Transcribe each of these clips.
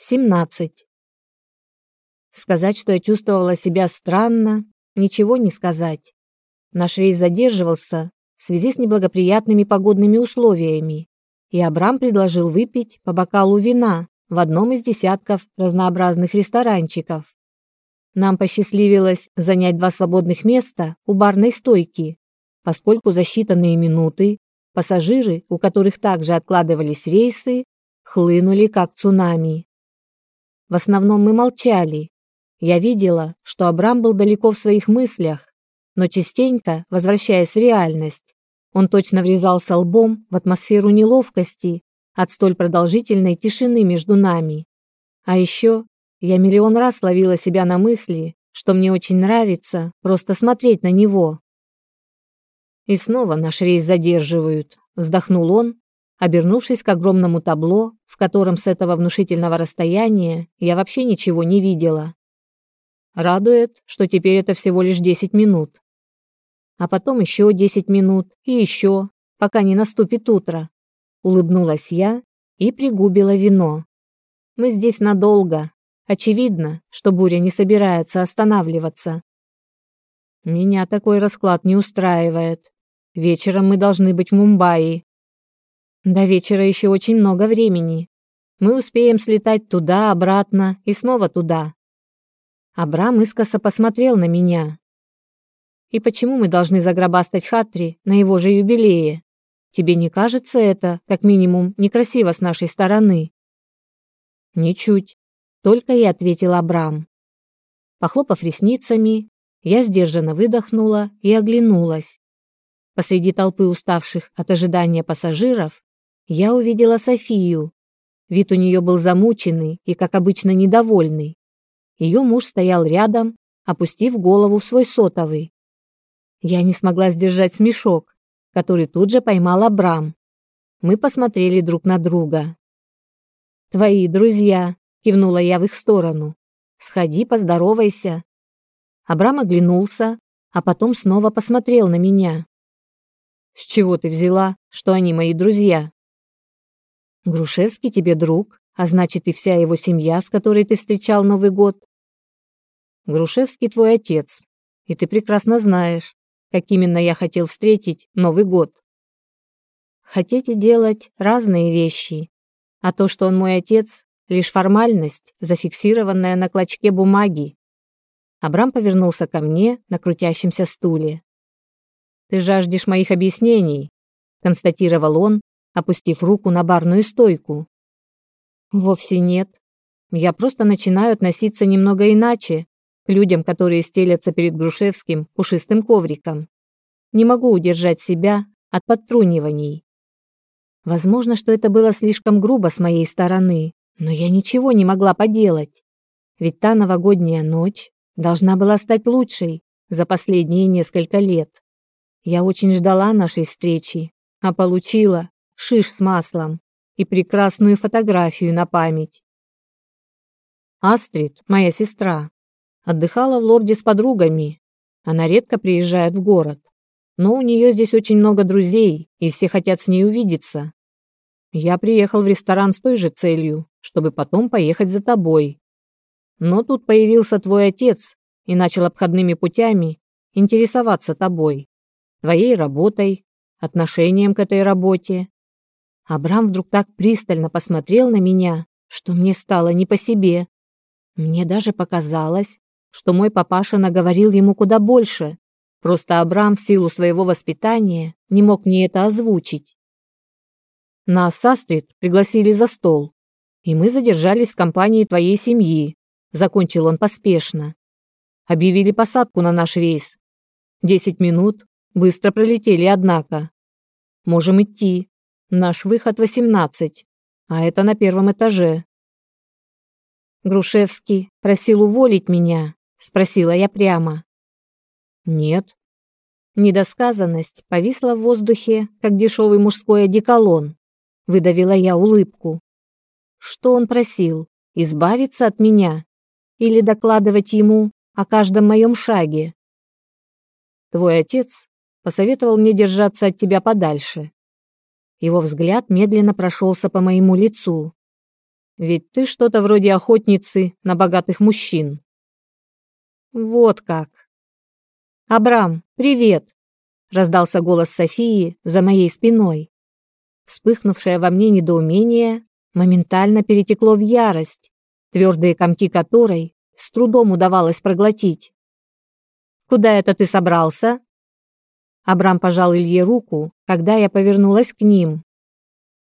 17. Сказать, что я чувствовала себя странно, ничего не сказать. Наш рейс задерживался в связи с неблагоприятными погодными условиями, и Абрам предложил выпить по бокалу вина в одном из десятков разнообразных ресторанчиков. Нам посчастливилось занять два свободных места у барной стойки, поскольку за считанные минуты пассажиры, у которых также откладывались рейсы, хлынули как цунами. В основном мы молчали. Я видела, что Абрам был далеко в своих мыслях, но частенько, возвращаясь в реальность, он точно врезался лбом в атмосферу неловкости от столь продолжительной тишины между нами. А еще я миллион раз ловила себя на мысли, что мне очень нравится просто смотреть на него. И снова наш рейс задерживают, вздохнул он, обернувшись к огромному табло, в котором с этого внушительного расстояния я вообще ничего не видела. Радует, что теперь это всего лишь 10 минут. А потом еще 10 минут и еще, пока не наступит утро. Улыбнулась я и пригубила вино. Мы здесь надолго. Очевидно, что буря не собирается останавливаться. Меня такой расклад не устраивает. Вечером мы должны быть в Мумбаи, до вечера еще очень много времени. Мы успеем слетать туда, обратно и снова туда. Абрам искоса посмотрел на меня. И почему мы должны загробастать Хатри на его же юбилее? Тебе не кажется это, как минимум, некрасиво с нашей стороны? Ничуть, только и ответил Абрам. Похлопав ресницами, я сдержанно выдохнула и оглянулась. Посреди толпы уставших от ожидания пассажиров я увидела Софию. Вид у нее был замученный и, как обычно, недовольный. Ее муж стоял рядом, опустив голову в свой сотовый. Я не смогла сдержать смешок, который тут же поймал Абрам. Мы посмотрели друг на друга. «Твои друзья», — кивнула я в их сторону. «Сходи, поздоровайся». Абрам оглянулся, а потом снова посмотрел на меня. «С чего ты взяла, что они мои друзья?» Грушевский тебе друг, а значит и вся его семья, с которой ты встречал Новый год. Грушевский твой отец, и ты прекрасно знаешь, как именно я хотел встретить Новый год. Хотите делать разные вещи, а то, что он мой отец, лишь формальность, зафиксированная на клочке бумаги. Абрам повернулся ко мне на крутящемся стуле. Ты жаждешь моих объяснений, констатировал он, опустив руку на барную стойку. Вовсе нет. Я просто начинаю относиться немного иначе к людям, которые стелятся перед Грушевским пушистым ковриком. Не могу удержать себя от подтруниваний. Возможно, что это было слишком грубо с моей стороны, но я ничего не могла поделать. Ведь та новогодняя ночь должна была стать лучшей за последние несколько лет. Я очень ждала нашей встречи, а получила шиш с маслом и прекрасную фотографию на память. Астрид, моя сестра, отдыхала в лорде с подругами. Она редко приезжает в город, но у нее здесь очень много друзей, и все хотят с ней увидеться. Я приехал в ресторан с той же целью, чтобы потом поехать за тобой. Но тут появился твой отец и начал обходными путями интересоваться тобой, твоей работой, отношением к этой работе. Абрам вдруг так пристально посмотрел на меня, что мне стало не по себе. Мне даже показалось, что мой папаша наговорил ему куда больше. Просто Абрам в силу своего воспитания не мог мне это озвучить. Нас с пригласили за стол, и мы задержались в компании твоей семьи, закончил он поспешно. Объявили посадку на наш рейс. Десять минут быстро пролетели, однако. Можем идти. Наш выход 18, а это на первом этаже. Грушевский просил уволить меня, спросила я прямо. Нет. Недосказанность повисла в воздухе, как дешевый мужской одеколон. Выдавила я улыбку. Что он просил? Избавиться от меня или докладывать ему о каждом моем шаге? Твой отец посоветовал мне держаться от тебя подальше. Его взгляд медленно прошелся по моему лицу. Ведь ты что-то вроде охотницы на богатых мужчин. Вот как. Абрам, привет, раздался голос Софии за моей спиной. Вспыхнувшее во мне недоумение моментально перетекло в ярость, твердые комки которой с трудом удавалось проглотить. Куда это ты собрался? Абрам пожал Илье руку, когда я повернулась к ним.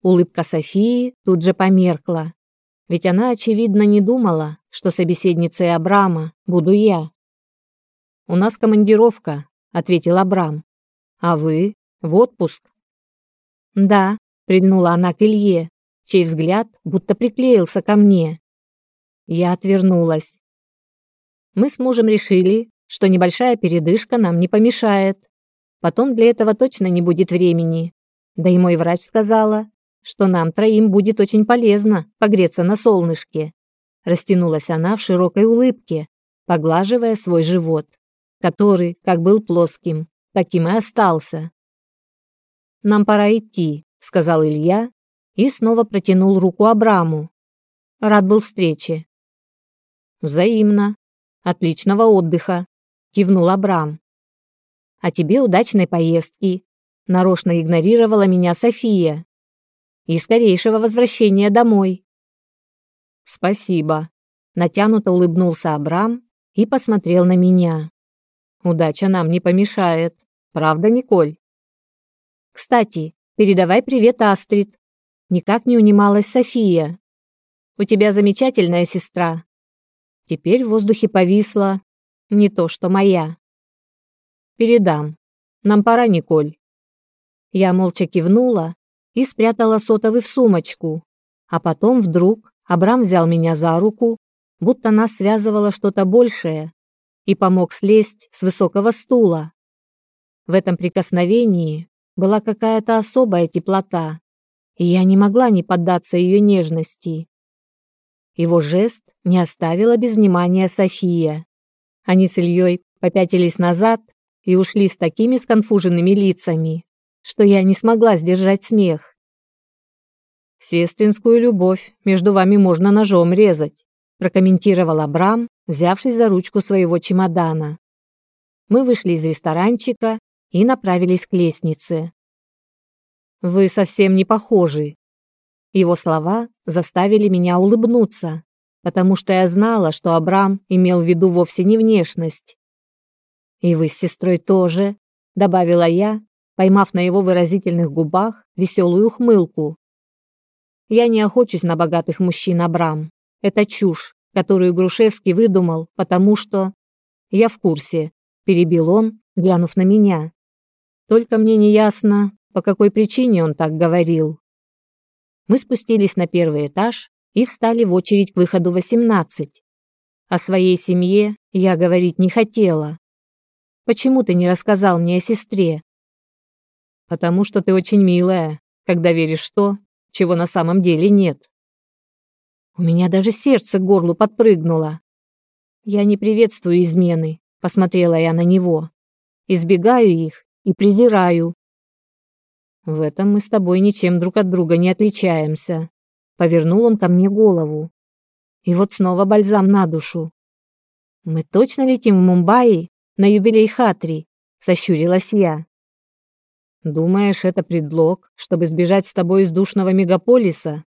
Улыбка Софии тут же померкла, ведь она очевидно не думала, что собеседницей Абрама буду я. У нас командировка, ответил Абрам. А вы в отпуск? Да, прильнула она к Илье, чей взгляд будто приклеился ко мне. Я отвернулась. Мы с мужем решили, что небольшая передышка нам не помешает. Потом для этого точно не будет времени. Да и мой врач сказала, что нам троим будет очень полезно погреться на солнышке. Растянулась она в широкой улыбке, поглаживая свой живот, который, как был плоским, таким и остался. Нам пора идти, сказал Илья и снова протянул руку Абраму. Рад был встрече. Взаимно. Отличного отдыха, кивнул Абрам. А тебе удачной поездки. Нарочно игнорировала меня София. И скорейшего возвращения домой. Спасибо. Натянуто улыбнулся Абрам и посмотрел на меня. Удача нам не помешает. Правда, Николь? Кстати, передавай привет Астрид. Никак не унималась София. У тебя замечательная сестра. Теперь в воздухе повисла не то, что моя. Передам. Нам пора, Николь. Я молча кивнула и спрятала сотовый в сумочку. А потом вдруг Абрам взял меня за руку, будто нас связывало что-то большее, и помог слезть с высокого стула. В этом прикосновении была какая-то особая теплота, и я не могла не поддаться ее нежности. Его жест не оставила без внимания София. Они с Ильей попятились назад и ушли с такими сконфуженными лицами, что я не смогла сдержать смех. «Сестринскую любовь между вами можно ножом резать», прокомментировал Абрам, взявшись за ручку своего чемодана. Мы вышли из ресторанчика и направились к лестнице. «Вы совсем не похожи». Его слова заставили меня улыбнуться, потому что я знала, что Абрам имел в виду вовсе не внешность, «И вы с сестрой тоже», — добавила я, поймав на его выразительных губах веселую ухмылку. «Я не охочусь на богатых мужчин, Абрам. Это чушь, которую Грушевский выдумал, потому что...» «Я в курсе», — перебил он, глянув на меня. «Только мне не ясно, по какой причине он так говорил». Мы спустились на первый этаж и встали в очередь к выходу 18. О своей семье я говорить не хотела. Почему ты не рассказал мне о сестре? Потому что ты очень милая, когда веришь то, чего на самом деле нет. У меня даже сердце к горлу подпрыгнуло. Я не приветствую измены, посмотрела я на него. Избегаю их и презираю. В этом мы с тобой ничем друг от друга не отличаемся. Повернул он ко мне голову. И вот снова бальзам на душу. Мы точно летим в Мумбаи на юбилей Хатри, сощурилась я. Думаешь, это предлог, чтобы сбежать с тобой из душного мегаполиса?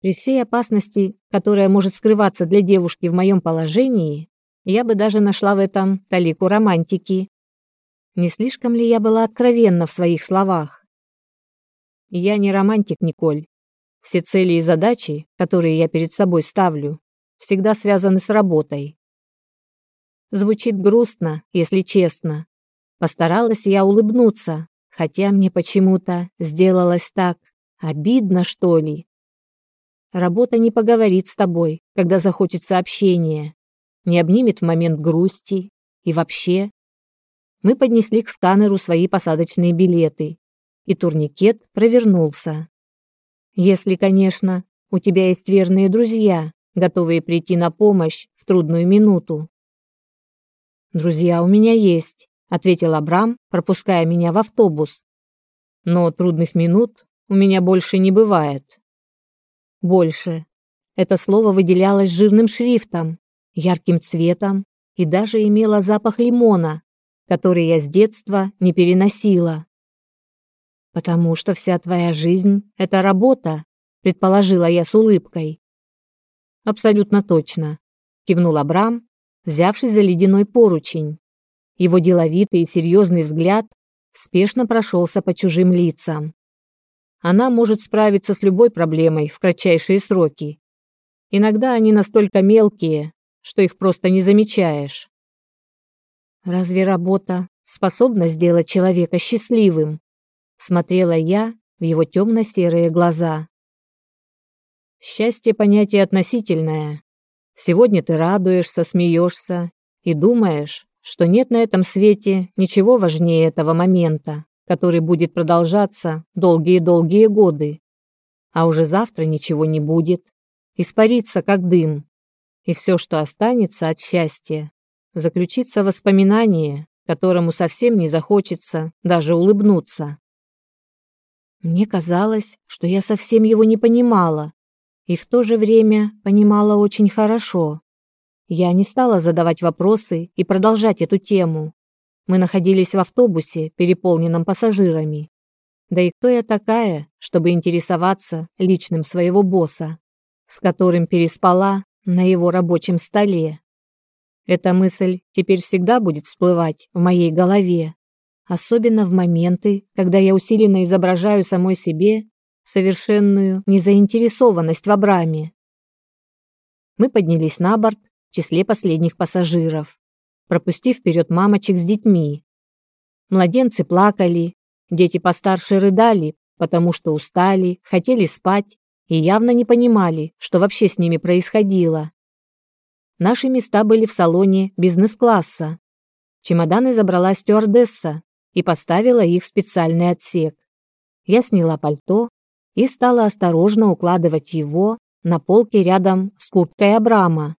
При всей опасности, которая может скрываться для девушки в моем положении, я бы даже нашла в этом талику романтики. Не слишком ли я была откровенна в своих словах? Я не романтик, Николь. Все цели и задачи, которые я перед собой ставлю, всегда связаны с работой. Звучит грустно, если честно. Постаралась я улыбнуться, хотя мне почему-то сделалось так обидно, что ли. Работа не поговорит с тобой, когда захочется общения, не обнимет в момент грусти и вообще. Мы поднесли к сканеру свои посадочные билеты, и турникет провернулся. Если, конечно, у тебя есть верные друзья, готовые прийти на помощь в трудную минуту. «Друзья у меня есть», — ответил Абрам, пропуская меня в автобус. «Но трудных минут у меня больше не бывает». «Больше», Это слово выделялось жирным шрифтом, ярким цветом и даже имело запах лимона, который я с детства не переносила. Потому что вся твоя жизнь это работа, предположила я с улыбкой. Абсолютно точно, кивнул Абрам, взявшись за ледяной поручень. Его деловитый и серьезный взгляд спешно прошелся по чужим лицам. Она может справиться с любой проблемой в кратчайшие сроки. Иногда они настолько мелкие, что их просто не замечаешь. Разве работа способна сделать человека счастливым? Смотрела я в его темно-серые глаза. Счастье понятие относительное. Сегодня ты радуешься, смеешься и думаешь, что нет на этом свете ничего важнее этого момента, который будет продолжаться долгие-долгие годы. А уже завтра ничего не будет, испарится как дым. И все, что останется от счастья, заключится в воспоминании, которому совсем не захочется даже улыбнуться. Мне казалось, что я совсем его не понимала, и в то же время понимала очень хорошо. Я не стала задавать вопросы и продолжать эту тему. Мы находились в автобусе, переполненном пассажирами. Да и кто я такая, чтобы интересоваться личным своего босса, с которым переспала на его рабочем столе? Эта мысль теперь всегда будет всплывать в моей голове, особенно в моменты, когда я усиленно изображаю самой себе совершенную незаинтересованность в Абраме. Мы поднялись на борт числе последних пассажиров, пропустив вперед мамочек с детьми. Младенцы плакали, дети постарше рыдали, потому что устали, хотели спать и явно не понимали, что вообще с ними происходило. Наши места были в салоне бизнес-класса. Чемоданы забрала стюардесса и поставила их в специальный отсек. Я сняла пальто и стала осторожно укладывать его на полке рядом с курткой Абрама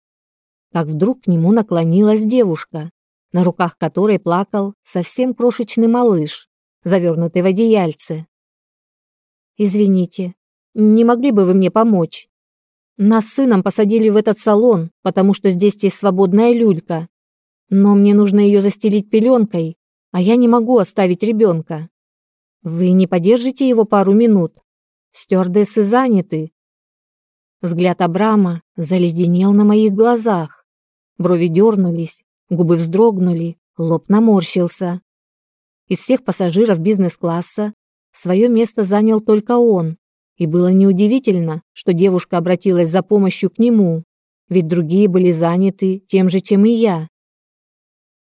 как вдруг к нему наклонилась девушка, на руках которой плакал совсем крошечный малыш, завернутый в одеяльце. «Извините, не могли бы вы мне помочь? Нас с сыном посадили в этот салон, потому что здесь есть свободная люлька. Но мне нужно ее застелить пеленкой, а я не могу оставить ребенка. Вы не подержите его пару минут? Стюардессы заняты». Взгляд Абрама заледенел на моих глазах. Брови дернулись, губы вздрогнули, лоб наморщился. Из всех пассажиров бизнес-класса свое место занял только он, и было неудивительно, что девушка обратилась за помощью к нему, ведь другие были заняты тем же, чем и я.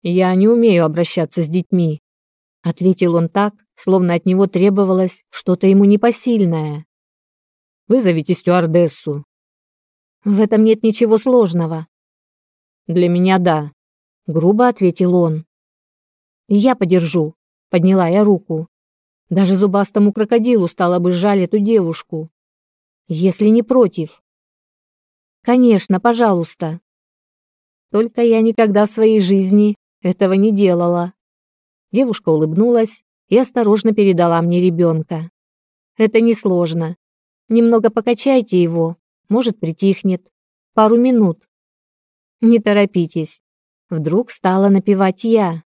«Я не умею обращаться с детьми», — ответил он так, словно от него требовалось что-то ему непосильное. «Вызовите стюардессу». «В этом нет ничего сложного. Для меня да, грубо ответил он. Я подержу, подняла я руку. Даже зубастому крокодилу стало бы жаль эту девушку. Если не против. Конечно, пожалуйста. Только я никогда в своей жизни этого не делала. Девушка улыбнулась и осторожно передала мне ребенка. Это несложно. Немного покачайте его, может, притихнет. Пару минут. Не торопитесь. Вдруг стала напевать я.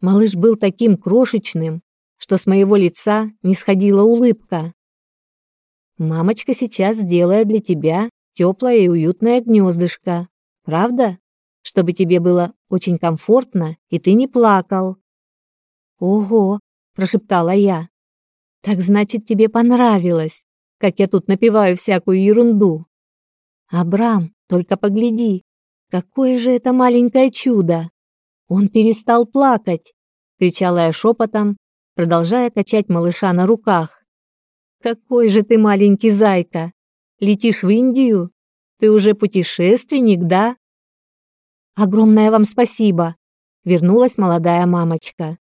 Малыш был таким крошечным, что с моего лица не сходила улыбка. Мамочка сейчас сделает для тебя теплое и уютное гнездышко. Правда? Чтобы тебе было очень комфортно и ты не плакал. Ого, прошептала я. Так значит, тебе понравилось, как я тут напеваю всякую ерунду. Абрам, только погляди, Какое же это маленькое чудо! Он перестал плакать, кричала я шепотом, продолжая качать малыша на руках. Какой же ты маленький зайка! Летишь в Индию? Ты уже путешественник, да? Огромное вам спасибо, вернулась молодая мамочка.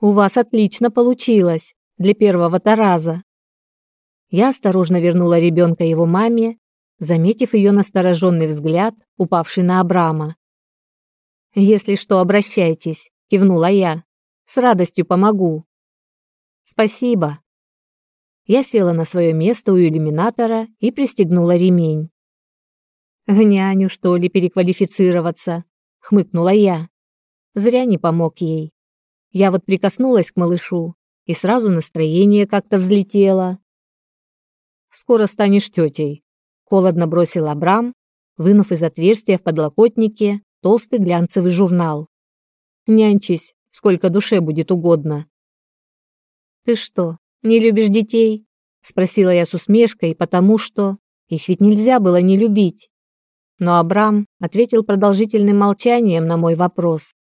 У вас отлично получилось для первого-то раза. Я осторожно вернула ребенка его маме заметив ее настороженный взгляд, упавший на Абрама. «Если что, обращайтесь», — кивнула я. «С радостью помогу». «Спасибо», Я села на свое место у иллюминатора и пристегнула ремень. «В няню, что ли, переквалифицироваться?» — хмыкнула я. Зря не помог ей. Я вот прикоснулась к малышу, и сразу настроение как-то взлетело. «Скоро станешь тетей», — холодно бросил Абрам, вынув из отверстия в подлокотнике толстый глянцевый журнал. «Нянчись, сколько душе будет угодно». «Ты что, не любишь детей?» — спросила я с усмешкой, потому что их ведь нельзя было не любить. Но Абрам ответил продолжительным молчанием на мой вопрос.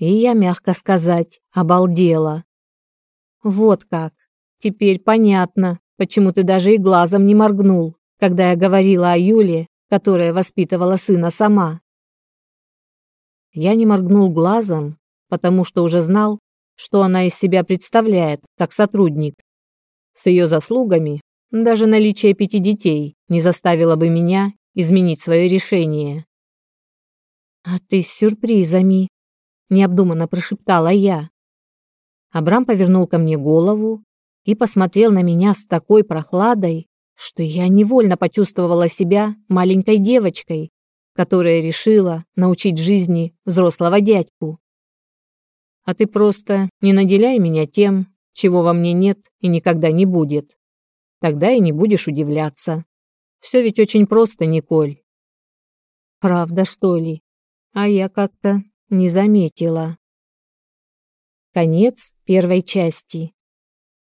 И я, мягко сказать, обалдела. Вот как. Теперь понятно, почему ты даже и глазом не моргнул, когда я говорила о Юле, которая воспитывала сына сама. Я не моргнул глазом, потому что уже знал, что она из себя представляет как сотрудник. С ее заслугами даже наличие пяти детей не заставило бы меня изменить свое решение. «А ты с сюрпризами», — необдуманно прошептала я. Абрам повернул ко мне голову и посмотрел на меня с такой прохладой, что я невольно почувствовала себя маленькой девочкой, которая решила научить жизни взрослого дядьку. А ты просто не наделяй меня тем, чего во мне нет и никогда не будет. Тогда и не будешь удивляться. Все ведь очень просто, Николь. Правда, что ли? А я как-то не заметила. Конец первой части.